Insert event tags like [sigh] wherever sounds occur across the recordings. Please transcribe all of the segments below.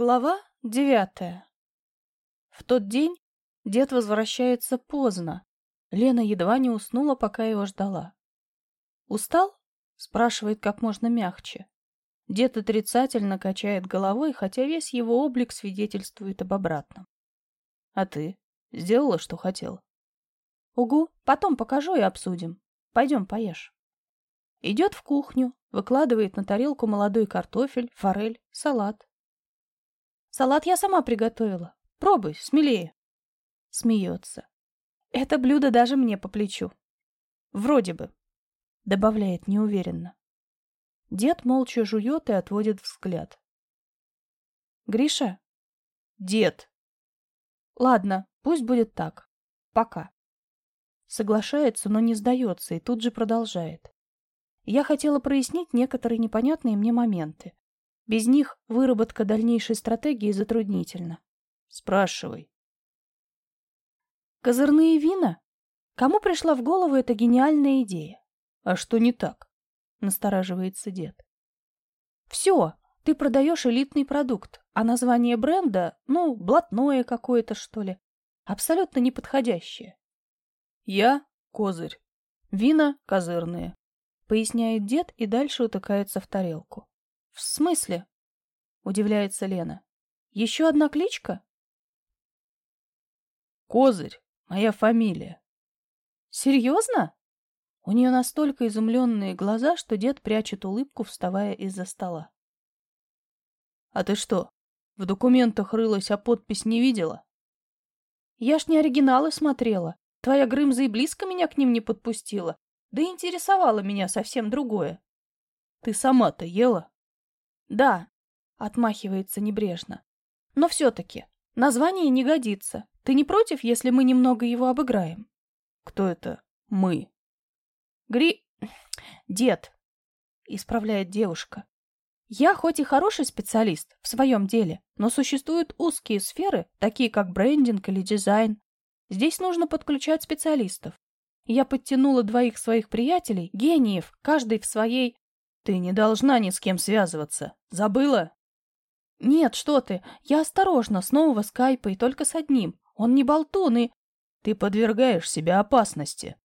Глава девятая. В тот день дед возвращается поздно. Лена едва не уснула, пока его ждала. «Устал?» — спрашивает как можно мягче. Дед отрицательно качает головой, хотя весь его облик свидетельствует об обратном. «А ты? Сделала, что хотела?» «Угу, потом покажу и обсудим. Пойдем поешь». Идет в кухню, выкладывает на тарелку молодой картофель, форель, салат. Салат я сама приготовила. Пробуй, смелее. Смеется. Это блюдо даже мне по плечу. Вроде бы. Добавляет неуверенно. Дед молча жует и отводит взгляд. Гриша? Дед. Ладно, пусть будет так. Пока. Соглашается, но не сдается и тут же продолжает. Я хотела прояснить некоторые непонятные мне моменты. Без них выработка дальнейшей стратегии затруднительна. Спрашивай. Козырные вина? Кому пришла в голову эта гениальная идея? А что не так? Настораживается дед. Все, ты продаешь элитный продукт, а название бренда, ну, блатное какое-то, что ли, абсолютно неподходящее. Я — козырь. Вина — козырные. Поясняет дед и дальше утыкается в тарелку. «В смысле?» — удивляется Лена. «Еще одна кличка?» «Козырь. Моя фамилия». «Серьезно?» У нее настолько изумленные глаза, что дед прячет улыбку, вставая из-за стола. «А ты что, в документах рылась, а подпись не видела?» «Я ж не оригиналы смотрела. Твоя Грымза и близко меня к ним не подпустила. Да интересовало меня совсем другое». «Ты сама-то ела?» Да, отмахивается небрежно. Но все-таки название не годится. Ты не против, если мы немного его обыграем? Кто это мы? Гри... Дед, исправляет девушка. Я хоть и хороший специалист в своем деле, но существуют узкие сферы, такие как брендинг или дизайн. Здесь нужно подключать специалистов. Я подтянула двоих своих приятелей, гениев, каждый в своей ты не должна ни с кем связываться. Забыла? Нет, что ты. Я осторожно, с нового скайпа и только с одним. Он не болтун и... Ты подвергаешь себя опасности.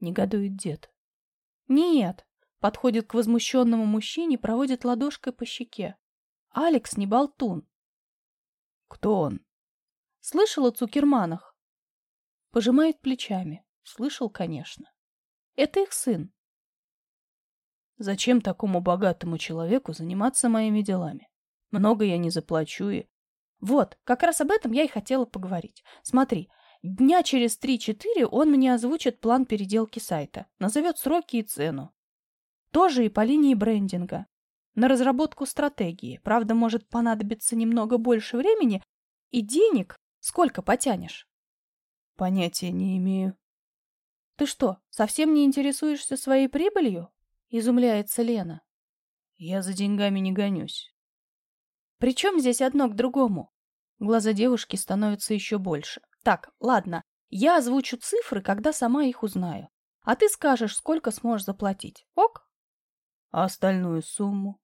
Негодует дед. Нет. Подходит к возмущенному мужчине, проводит ладошкой по щеке. Алекс не болтун. Кто он? Слышал о Цукерманах? Пожимает плечами. Слышал, конечно. Это их сын. Зачем такому богатому человеку заниматься моими делами? Много я не заплачу и... Вот, как раз об этом я и хотела поговорить. Смотри, дня через три-четыре он мне озвучит план переделки сайта, назовет сроки и цену. Тоже и по линии брендинга. На разработку стратегии. Правда, может понадобиться немного больше времени и денег. Сколько потянешь? Понятия не имею. Ты что, совсем не интересуешься своей прибылью? Изумляется Лена. Я за деньгами не гонюсь. При чем здесь одно к другому? Глаза девушки становятся еще больше. Так, ладно, я озвучу цифры, когда сама их узнаю. А ты скажешь, сколько сможешь заплатить. Ок? А остальную сумму?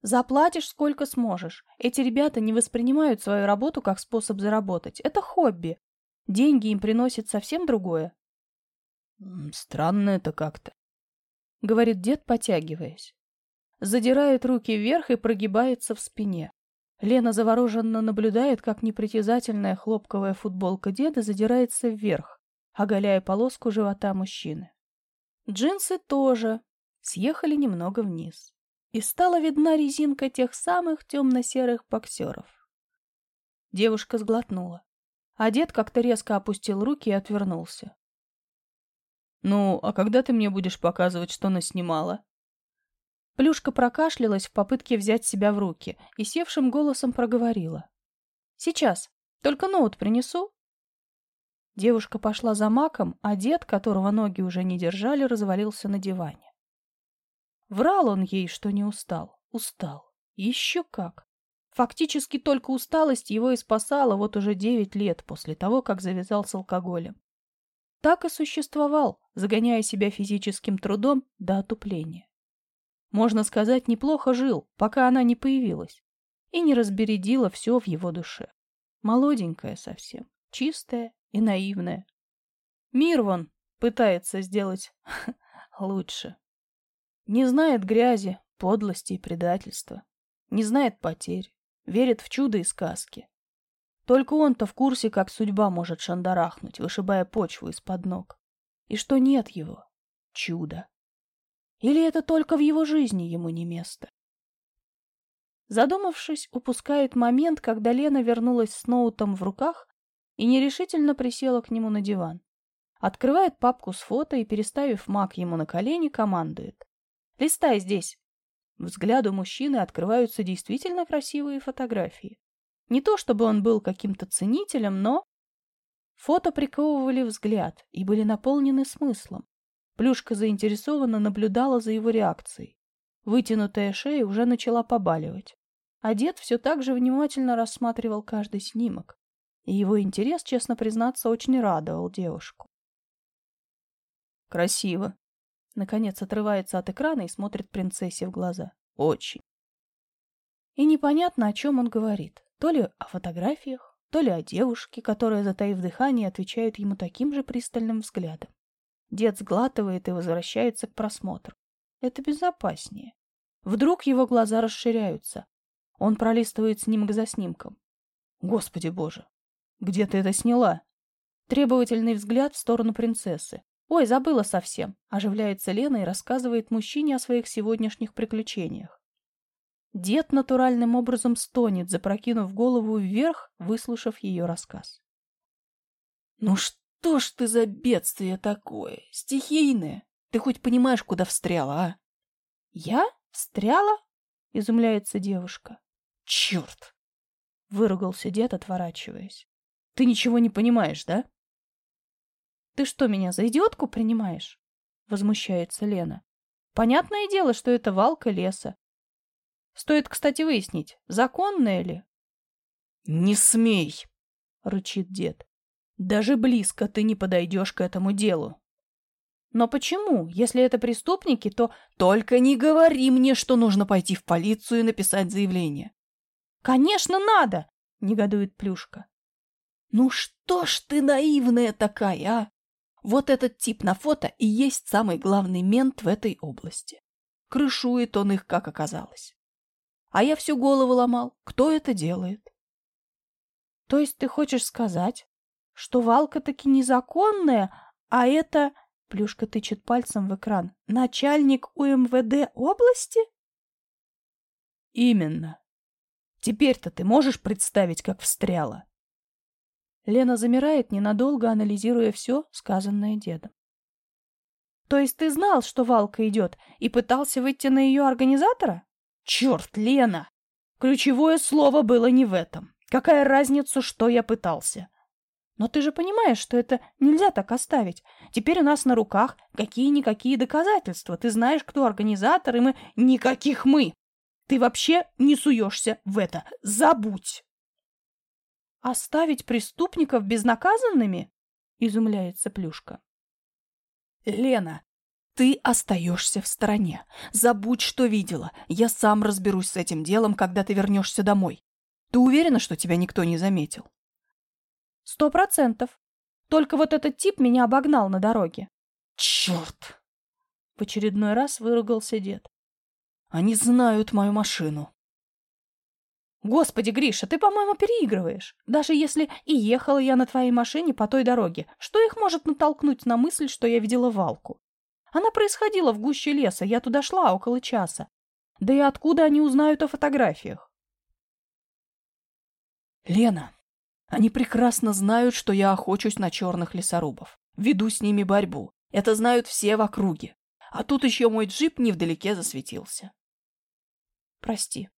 Заплатишь, сколько сможешь. Эти ребята не воспринимают свою работу как способ заработать. Это хобби. Деньги им приносят совсем другое. Странно это как-то говорит дед, потягиваясь. Задирает руки вверх и прогибается в спине. Лена завороженно наблюдает, как непритязательная хлопковая футболка деда задирается вверх, оголяя полоску живота мужчины. Джинсы тоже съехали немного вниз. И стала видна резинка тех самых темно-серых боксеров. Девушка сглотнула. А дед как-то резко опустил руки и отвернулся. «Ну, а когда ты мне будешь показывать, что наснимала?» Плюшка прокашлялась в попытке взять себя в руки и севшим голосом проговорила. «Сейчас. Только ноут принесу». Девушка пошла за маком, а дед, которого ноги уже не держали, развалился на диване. Врал он ей, что не устал. Устал. Еще как. Фактически только усталость его и спасала вот уже девять лет после того, как завязал с алкоголем так и существовал, загоняя себя физическим трудом до отупления. Можно сказать, неплохо жил, пока она не появилась. и не разбередила все в его душе. Молоденькая совсем, чистая и наивная. Мир вон пытается сделать [laughs] лучше. Не знает грязи, подлости и предательства. Не знает потерь. Верит в чудо и сказки. Только он-то в курсе, как судьба может шандарахнуть, вышибая почву из-под ног. И что нет его. Чудо. Или это только в его жизни ему не место? Задумавшись, упускает момент, когда Лена вернулась с ноутом в руках и нерешительно присела к нему на диван. Открывает папку с фото и, переставив маг ему на колени, командует. «Листай здесь!» Взгляду мужчины открываются действительно красивые фотографии. Не то чтобы он был каким-то ценителем, но... Фото приковывали взгляд и были наполнены смыслом. Плюшка заинтересованно наблюдала за его реакцией. Вытянутая шея уже начала побаливать. А дед все так же внимательно рассматривал каждый снимок. И его интерес, честно признаться, очень радовал девушку. «Красиво», Наконец отрывается от экрана и смотрит принцессе в глаза. Очень. И непонятно, о чем он говорит. То ли о фотографиях, то ли о девушке, которая, затаив дыхание, отвечает ему таким же пристальным взглядом. Дед сглатывает и возвращается к просмотру. Это безопаснее. Вдруг его глаза расширяются. Он пролистывает снимок за снимком. Господи боже! Где ты это сняла? Требовательный взгляд в сторону принцессы. «Ой, забыла совсем», — оживляется Лена и рассказывает мужчине о своих сегодняшних приключениях. Дед натуральным образом стонет, запрокинув голову вверх, выслушав ее рассказ. «Ну что ж ты за бедствие такое? Стихийное? Ты хоть понимаешь, куда встряла, а?» «Я? Встряла?» — изумляется девушка. «Черт!» — выругался дед, отворачиваясь. «Ты ничего не понимаешь, да?» Ты что, меня за идиотку принимаешь? Возмущается Лена. Понятное дело, что это валка леса. Стоит, кстати, выяснить, законная ли. Не смей, рычит дед. Даже близко ты не подойдешь к этому делу. Но почему? Если это преступники, то... Только не говори мне, что нужно пойти в полицию и написать заявление. Конечно, надо! Негодует Плюшка. Ну что ж ты наивная такая, а? Вот этот тип на фото и есть самый главный мент в этой области. Крышует он их, как оказалось. А я всю голову ломал. Кто это делает? То есть ты хочешь сказать, что Валка таки незаконная, а это... Плюшка тычет пальцем в экран. Начальник УМВД области? Именно. Теперь-то ты можешь представить, как встряла? Лена замирает, ненадолго анализируя все, сказанное дедом. «То есть ты знал, что Валка идет, и пытался выйти на ее организатора?» «Черт, Лена! Ключевое слово было не в этом. Какая разница, что я пытался?» «Но ты же понимаешь, что это нельзя так оставить. Теперь у нас на руках какие-никакие доказательства. Ты знаешь, кто организатор, и мы... Никаких мы! Ты вообще не суешься в это. Забудь!» «Оставить преступников безнаказанными?» — изумляется Плюшка. «Лена, ты остаешься в стороне. Забудь, что видела. Я сам разберусь с этим делом, когда ты вернешься домой. Ты уверена, что тебя никто не заметил?» «Сто процентов. Только вот этот тип меня обогнал на дороге». «Черт!» — в очередной раз выругался дед. «Они знают мою машину. Господи, Гриша, ты, по-моему, переигрываешь. Даже если и ехала я на твоей машине по той дороге, что их может натолкнуть на мысль, что я видела Валку? Она происходила в гуще леса, я туда шла около часа. Да и откуда они узнают о фотографиях? Лена, они прекрасно знают, что я охочусь на черных лесорубов. Веду с ними борьбу. Это знают все в округе. А тут еще мой джип невдалеке засветился. Прости,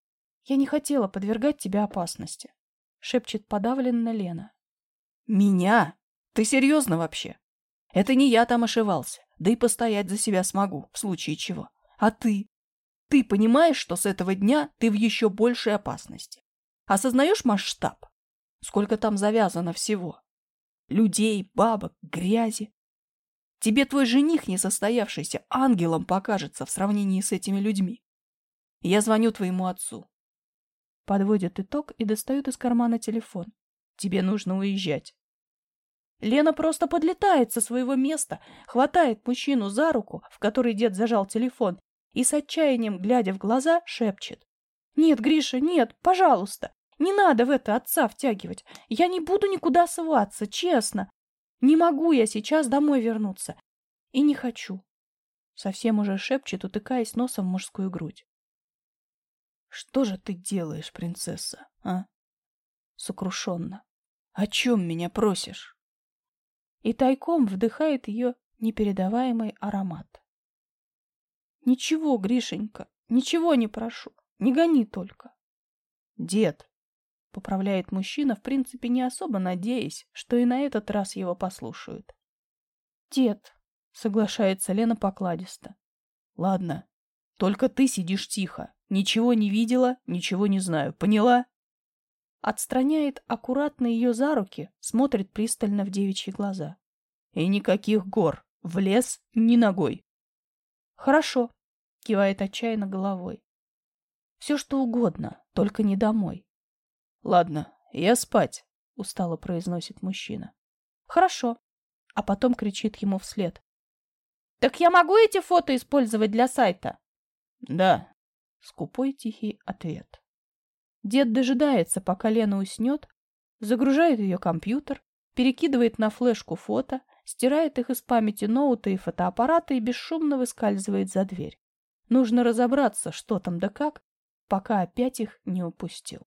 я не хотела подвергать тебя опасности, шепчет подавленно Лена. Меня? Ты серьезно вообще? Это не я там ошивался, да и постоять за себя смогу, в случае чего. А ты? Ты понимаешь, что с этого дня ты в еще большей опасности? Осознаешь масштаб? Сколько там завязано всего? Людей, бабок, грязи. Тебе твой жених, несостоявшийся, ангелом покажется в сравнении с этими людьми. Я звоню твоему отцу. Подводит итог и достает из кармана телефон. Тебе нужно уезжать. Лена просто подлетает со своего места, хватает мужчину за руку, в которой дед зажал телефон, и с отчаянием, глядя в глаза, шепчет. «Нет, Гриша, нет, пожалуйста, не надо в это отца втягивать. Я не буду никуда сваться, честно. Не могу я сейчас домой вернуться. И не хочу». Совсем уже шепчет, утыкаясь носом в мужскую грудь. «Что же ты делаешь, принцесса, а?» Сокрушенно. «О чем меня просишь?» И тайком вдыхает ее непередаваемый аромат. «Ничего, Гришенька, ничего не прошу, не гони только». «Дед», — поправляет мужчина, в принципе, не особо надеясь, что и на этот раз его послушают. «Дед», — соглашается Лена покладисто. «Ладно, только ты сидишь тихо, ничего не видела, ничего не знаю, поняла?» Отстраняет аккуратно ее за руки, смотрит пристально в девичьи глаза. И никаких гор. В лес ни ногой. Хорошо, кивает отчаянно головой. Все что угодно, только не домой. Ладно, я спать, устало произносит мужчина. Хорошо. А потом кричит ему вслед. Так я могу эти фото использовать для сайта? Да. Скупой тихий ответ. Дед дожидается, пока Лена уснет, загружает ее компьютер, перекидывает на флешку фото, стирает их из памяти ноута и фотоаппарата и бесшумно выскальзывает за дверь. Нужно разобраться, что там да как, пока опять их не упустил.